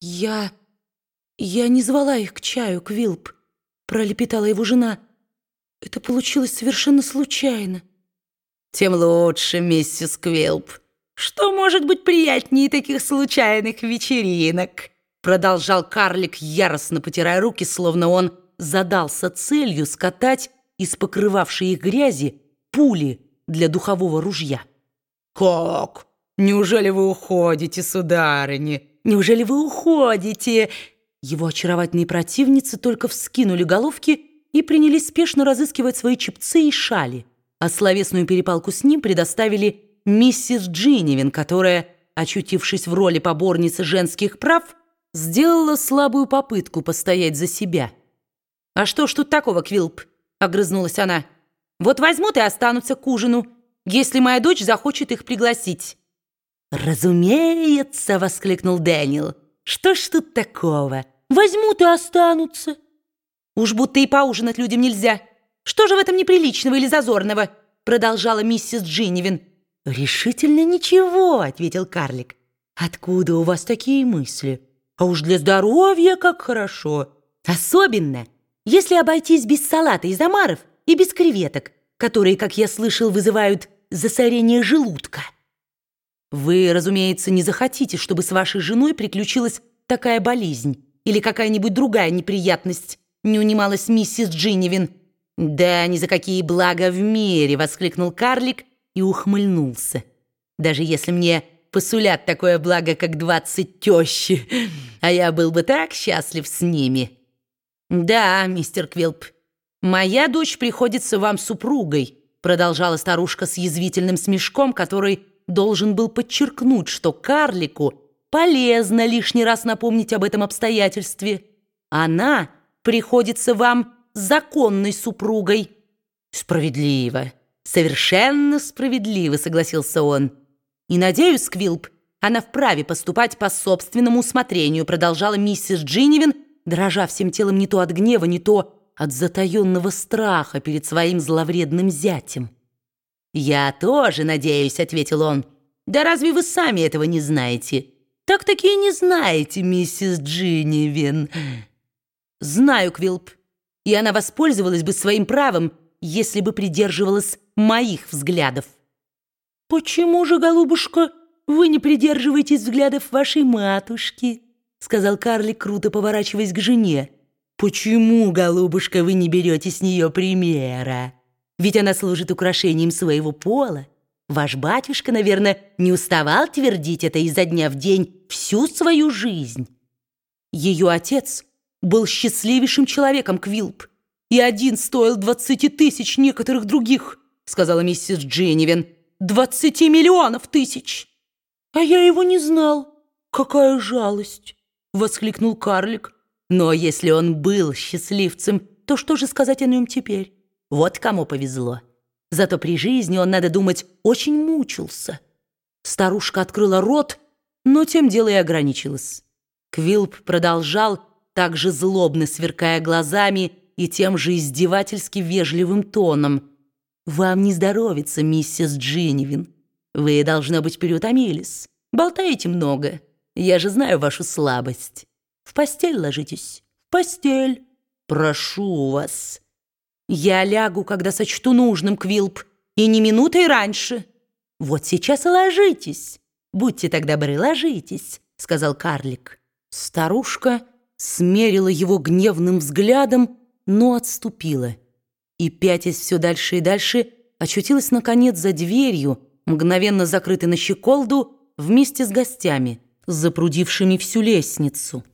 «Я... я не звала их к чаю, Квилп», — пролепетала его жена. «Это получилось совершенно случайно». «Тем лучше, миссис Квилп. Что может быть приятнее таких случайных вечеринок?» Продолжал карлик, яростно потирая руки, словно он задался целью скатать из покрывавшей их грязи пули для духового ружья. «Как? Неужели вы уходите, сударыни? Неужели вы уходите?» Его очаровательные противницы только вскинули головки и принялись спешно разыскивать свои чепцы и шали, а словесную перепалку с ним предоставили миссис Джиневин, которая, очутившись в роли поборницы женских прав, сделала слабую попытку постоять за себя. «А что ж тут такого, Квилп?» — огрызнулась она. «Вот возьмут и останутся к ужину, если моя дочь захочет их пригласить». «Разумеется!» — воскликнул Дэниел. «Что ж тут такого? Возьмут и останутся». «Уж будто и поужинать людям нельзя. Что же в этом неприличного или зазорного?» — продолжала миссис Джиннивин. «Решительно ничего», — ответил карлик. «Откуда у вас такие мысли? А уж для здоровья как хорошо. Особенно, если обойтись без салата из омаров и без креветок, которые, как я слышал, вызывают засорение желудка». Вы, разумеется, не захотите, чтобы с вашей женой приключилась такая болезнь или какая-нибудь другая неприятность, не унималась миссис Джиннивин. «Да ни за какие блага в мире!» — воскликнул карлик и ухмыльнулся. «Даже если мне посулят такое благо, как двадцать тещи, а я был бы так счастлив с ними». «Да, мистер Квилп, моя дочь приходится вам супругой», продолжала старушка с язвительным смешком, который должен был подчеркнуть, что карлику полезно лишний раз напомнить об этом обстоятельстве. Она приходится вам законной супругой. Справедливо, совершенно справедливо, согласился он. И, надеюсь, Квилп, она вправе поступать по собственному усмотрению, продолжала миссис Джиннивин, дрожа всем телом не то от гнева, не то от затаенного страха перед своим зловредным зятем. «Я тоже надеюсь», — ответил он. «Да разве вы сами этого не знаете?» «Так-таки не знаете, миссис Джиннивин». «Знаю, Квилп, и она воспользовалась бы своим правом, если бы придерживалась моих взглядов». «Почему же, голубушка, вы не придерживаетесь взглядов вашей матушки?» сказал карлик, круто поворачиваясь к жене. «Почему, голубушка, вы не берете с нее примера?» Ведь она служит украшением своего пола. Ваш батюшка, наверное, не уставал твердить это изо дня в день всю свою жизнь. Ее отец был счастливейшим человеком, Квилп, и один стоил двадцати тысяч некоторых других, сказала миссис Дженнивен. Двадцати миллионов тысяч. А я его не знал. Какая жалость, воскликнул карлик. Но если он был счастливцем, то что же сказать о нем теперь? Вот кому повезло. Зато при жизни он, надо думать, очень мучился. Старушка открыла рот, но тем дело и ограничилось. Квилп продолжал, так же злобно сверкая глазами и тем же издевательски вежливым тоном. «Вам не здоровится, миссис Джиннивин. Вы, должно быть, переутомились. Болтаете много. Я же знаю вашу слабость. В постель ложитесь. В постель. Прошу вас». Я лягу, когда сочту нужным, Квилп, и не минутой раньше. Вот сейчас и ложитесь. Будьте тогда добры, ложитесь, сказал карлик. Старушка смерила его гневным взглядом, но отступила. И, пятясь все дальше и дальше, очутилась, наконец, за дверью, мгновенно закрытой на щеколду, вместе с гостями, запрудившими всю лестницу.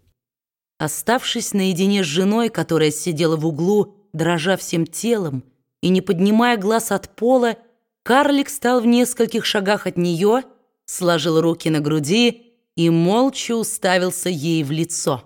Оставшись наедине с женой, которая сидела в углу, дрожа всем телом и не поднимая глаз от пола, карлик стал в нескольких шагах от нее, сложил руки на груди и молча уставился ей в лицо.